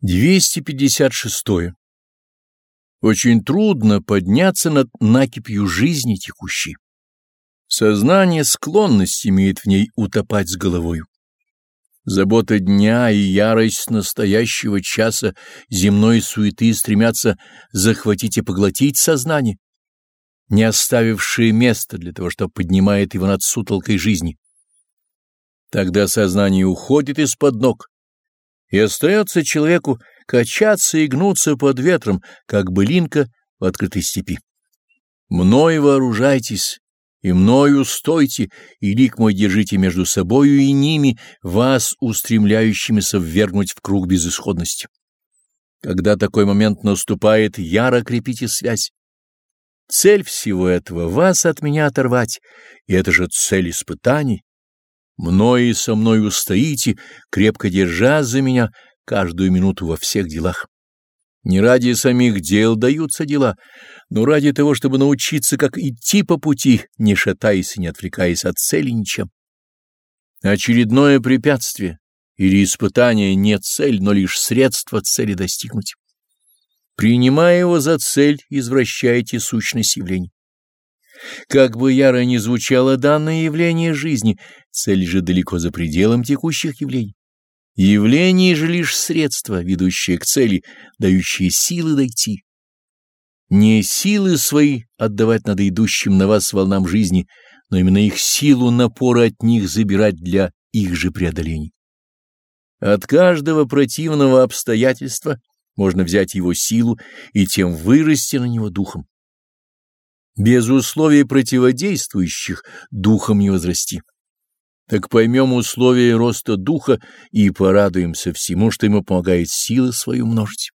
256. Очень трудно подняться над накипью жизни текущей. Сознание склонность имеет в ней утопать с головою. Забота дня и ярость настоящего часа земной суеты стремятся захватить и поглотить сознание, не оставившее места для того, что поднимает его над сутолкой жизни. Тогда сознание уходит из-под ног, и остается человеку качаться и гнуться под ветром, как былинка в открытой степи. Мною вооружайтесь, и мною стойте, и лик мой держите между собою и ними, вас, устремляющимися ввергнуть в круг безысходности. Когда такой момент наступает, яро крепите связь. Цель всего этого — вас от меня оторвать, и это же цель испытаний. Мною и со мной устоите, крепко держа за меня каждую минуту во всех делах. Не ради самих дел даются дела, но ради того, чтобы научиться, как идти по пути, не шатаясь и не отвлекаясь от цели ничем. Очередное препятствие или испытание не цель, но лишь средство цели достигнуть. Принимая его за цель, извращаете сущность явлений. Как бы яро ни звучало данное явление жизни, цель же далеко за пределом текущих явлений. Явление же лишь средство, ведущее к цели, дающее силы дойти. Не силы свои отдавать надо идущим на вас волнам жизни, но именно их силу напора от них забирать для их же преодолений. От каждого противного обстоятельства можно взять его силу и тем вырасти на него духом. Без условий противодействующих духом не возрасти. Так поймем условия роста духа и порадуемся всему, что ему помогает силы свою множить.